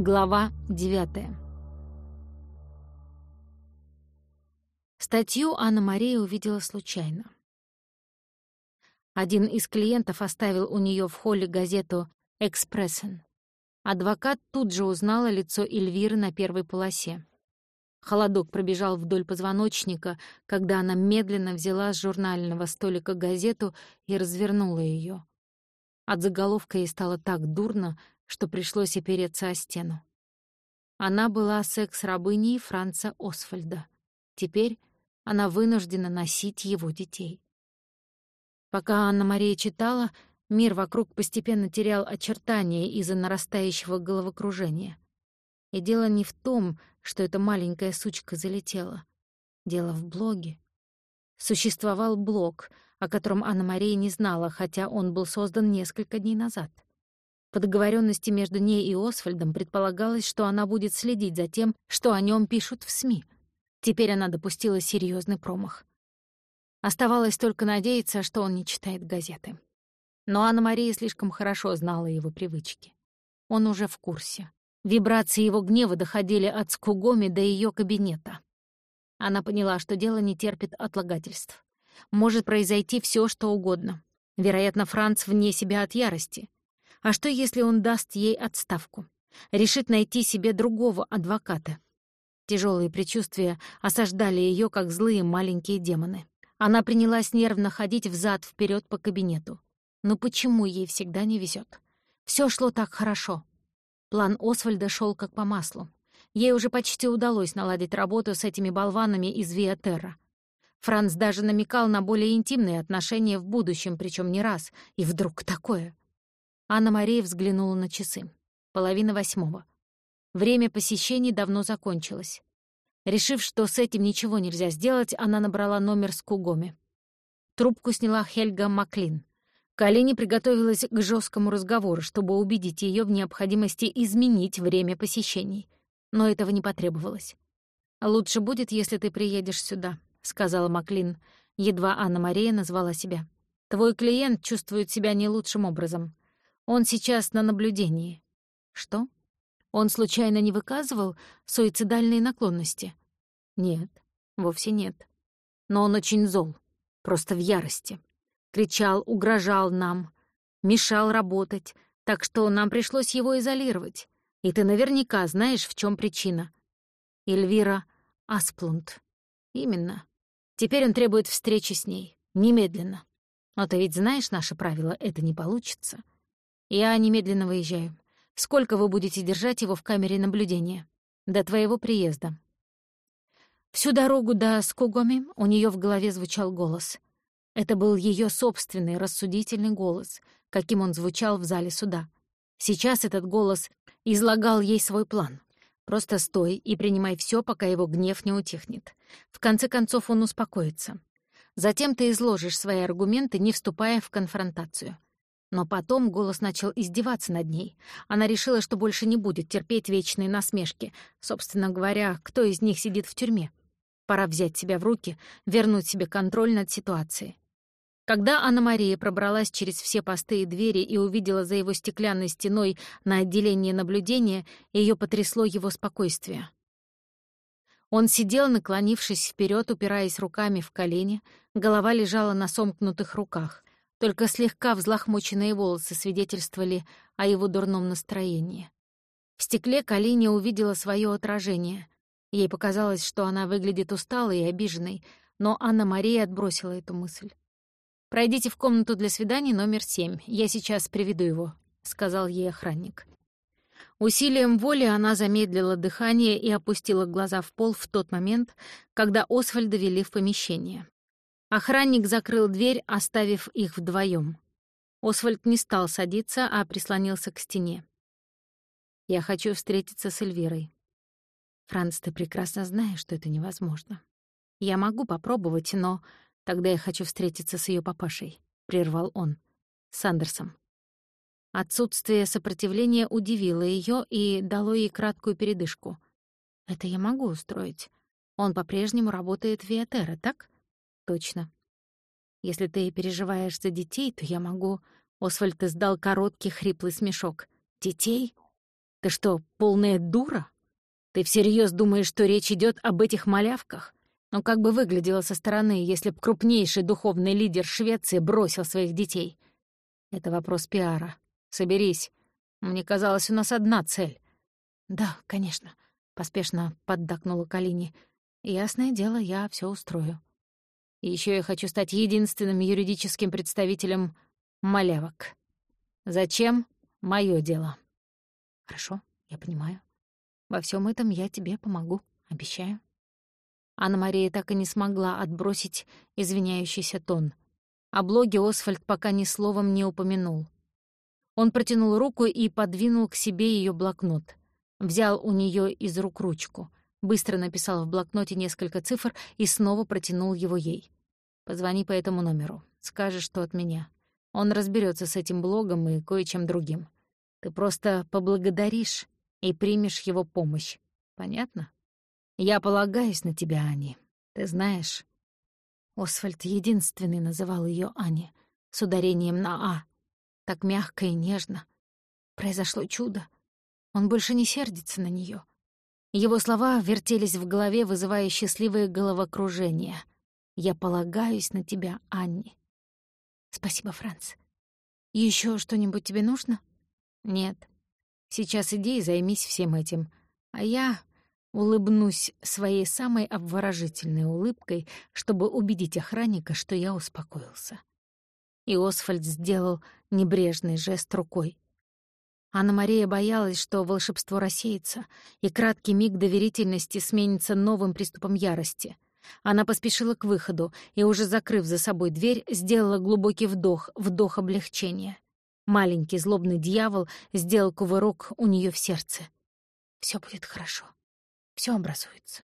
Глава 9 Статью Анна-Мария увидела случайно. Один из клиентов оставил у нее в холле газету «Экспрессен». Адвокат тут же узнала лицо Эльвиры на первой полосе. Холодок пробежал вдоль позвоночника, когда она медленно взяла с журнального столика газету и развернула ее. От заголовка ей стало так дурно, что пришлось опереться о стену. Она была секс-рабыней Франца Освальда. Теперь она вынуждена носить его детей. Пока Анна-Мария читала, мир вокруг постепенно терял очертания из-за нарастающего головокружения. И дело не в том, что эта маленькая сучка залетела. Дело в блоге. Существовал блог, о котором Анна-Мария не знала, хотя он был создан несколько дней назад — по договоренности между ней и Освальдом предполагалось, что она будет следить за тем, что о нем пишут в СМИ. Теперь она допустила серьезный промах. Оставалось только надеяться, что он не читает газеты. Но Анна-Мария слишком хорошо знала его привычки. Он уже в курсе. Вибрации его гнева доходили от Скугоми до ее кабинета. Она поняла, что дело не терпит отлагательств. Может произойти все, что угодно. Вероятно, Франц вне себя от ярости. А что, если он даст ей отставку? Решит найти себе другого адвоката? Тяжелые предчувствия осаждали ее, как злые маленькие демоны. Она принялась нервно ходить взад вперед по кабинету. Но почему ей всегда не везет? Все шло так хорошо. План Освальда шел как по маслу. Ей уже почти удалось наладить работу с этими болванами из Виатерра. Франц даже намекал на более интимные отношения в будущем, причем не раз. И вдруг такое. Анна-Мария взглянула на часы. Половина восьмого. Время посещений давно закончилось. Решив, что с этим ничего нельзя сделать, она набрала номер с Кугоми. Трубку сняла Хельга Маклин. Калини приготовилась к жесткому разговору, чтобы убедить ее в необходимости изменить время посещений. Но этого не потребовалось. «Лучше будет, если ты приедешь сюда», — сказала Маклин, едва Анна-Мария назвала себя. «Твой клиент чувствует себя не лучшим образом. Он сейчас на наблюдении. Что? Он случайно не выказывал суицидальные наклонности? Нет, вовсе нет. Но он очень зол, просто в ярости. Кричал, угрожал нам, мешал работать, так что нам пришлось его изолировать. И ты наверняка знаешь, в чем причина. Эльвира Асплунд. Именно. Теперь он требует встречи с ней. Немедленно. Но ты ведь знаешь наши правила, это не получится. Я немедленно выезжаю. Сколько вы будете держать его в камере наблюдения? До твоего приезда. Всю дорогу до Скугоми у нее в голове звучал голос. Это был ее собственный рассудительный голос, каким он звучал в зале суда. Сейчас этот голос излагал ей свой план. Просто стой и принимай все, пока его гнев не утихнет. В конце концов он успокоится. Затем ты изложишь свои аргументы, не вступая в конфронтацию. Но потом голос начал издеваться над ней. Она решила, что больше не будет терпеть вечные насмешки. Собственно говоря, кто из них сидит в тюрьме? Пора взять себя в руки, вернуть себе контроль над ситуацией. Когда Анна-Мария пробралась через все посты и двери и увидела за его стеклянной стеной на отделение наблюдения, ее потрясло его спокойствие. Он сидел, наклонившись вперед, упираясь руками в колени, голова лежала на сомкнутых руках. Только слегка взлохмоченные волосы свидетельствовали о его дурном настроении. В стекле Калиня увидела свое отражение. Ей показалось, что она выглядит усталой и обиженной, но Анна-Мария отбросила эту мысль. «Пройдите в комнату для свиданий номер семь. Я сейчас приведу его», — сказал ей охранник. Усилием воли она замедлила дыхание и опустила глаза в пол в тот момент, когда Освальда вели в помещение. Охранник закрыл дверь, оставив их вдвоем. Освальд не стал садиться, а прислонился к стене. «Я хочу встретиться с Эльвирой». «Франц, ты прекрасно знаешь, что это невозможно. Я могу попробовать, но тогда я хочу встретиться с ее папашей», — прервал он. «С Андерсом». Отсутствие сопротивления удивило ее и дало ей краткую передышку. «Это я могу устроить. Он по-прежнему работает в Виатера, так?» Точно. Если ты переживаешь за детей, то я могу... Освальд издал короткий хриплый смешок. Детей? Ты что, полная дура? Ты всерьез думаешь, что речь идет об этих малявках? Но как бы выглядело со стороны, если б крупнейший духовный лидер Швеции бросил своих детей? Это вопрос пиара. Соберись. Мне казалось, у нас одна цель. Да, конечно, поспешно поддакнула Калини. Ясное дело, я все устрою. И еще я хочу стать единственным юридическим представителем малявок. Зачем? Мое дело. Хорошо, я понимаю. Во всем этом я тебе помогу, обещаю. Анна-Мария так и не смогла отбросить извиняющийся тон. О блоге Освальд пока ни словом не упомянул. Он протянул руку и подвинул к себе ее блокнот. Взял у нее из рук ручку, быстро написал в блокноте несколько цифр и снова протянул его ей. «Позвони по этому номеру. Скажешь, что от меня. Он разберется с этим блогом и кое-чем другим. Ты просто поблагодаришь и примешь его помощь. Понятно?» Я полагаюсь на тебя, Ани. Ты знаешь...» Освальд единственный называл ее Ани, с ударением на «а». Так мягко и нежно. Произошло чудо. Он больше не сердится на нее. Его слова вертелись в голове, вызывая счастливое головокружение. «Я полагаюсь на тебя, Анни». «Спасибо, Франц. Еще что-нибудь тебе нужно?» «Нет. Сейчас иди и займись всем этим. А я Улыбнусь своей самой обворожительной улыбкой, чтобы убедить охранника, что я успокоился. И Освальд сделал небрежный жест рукой. Анна-Мария боялась, что волшебство рассеется, и краткий миг доверительности сменится новым приступом ярости. Она поспешила к выходу и, уже закрыв за собой дверь, сделала глубокий вдох, вдох облегчения. Маленький злобный дьявол сделал кувырок у нее в сердце. Все будет хорошо. Все образуется.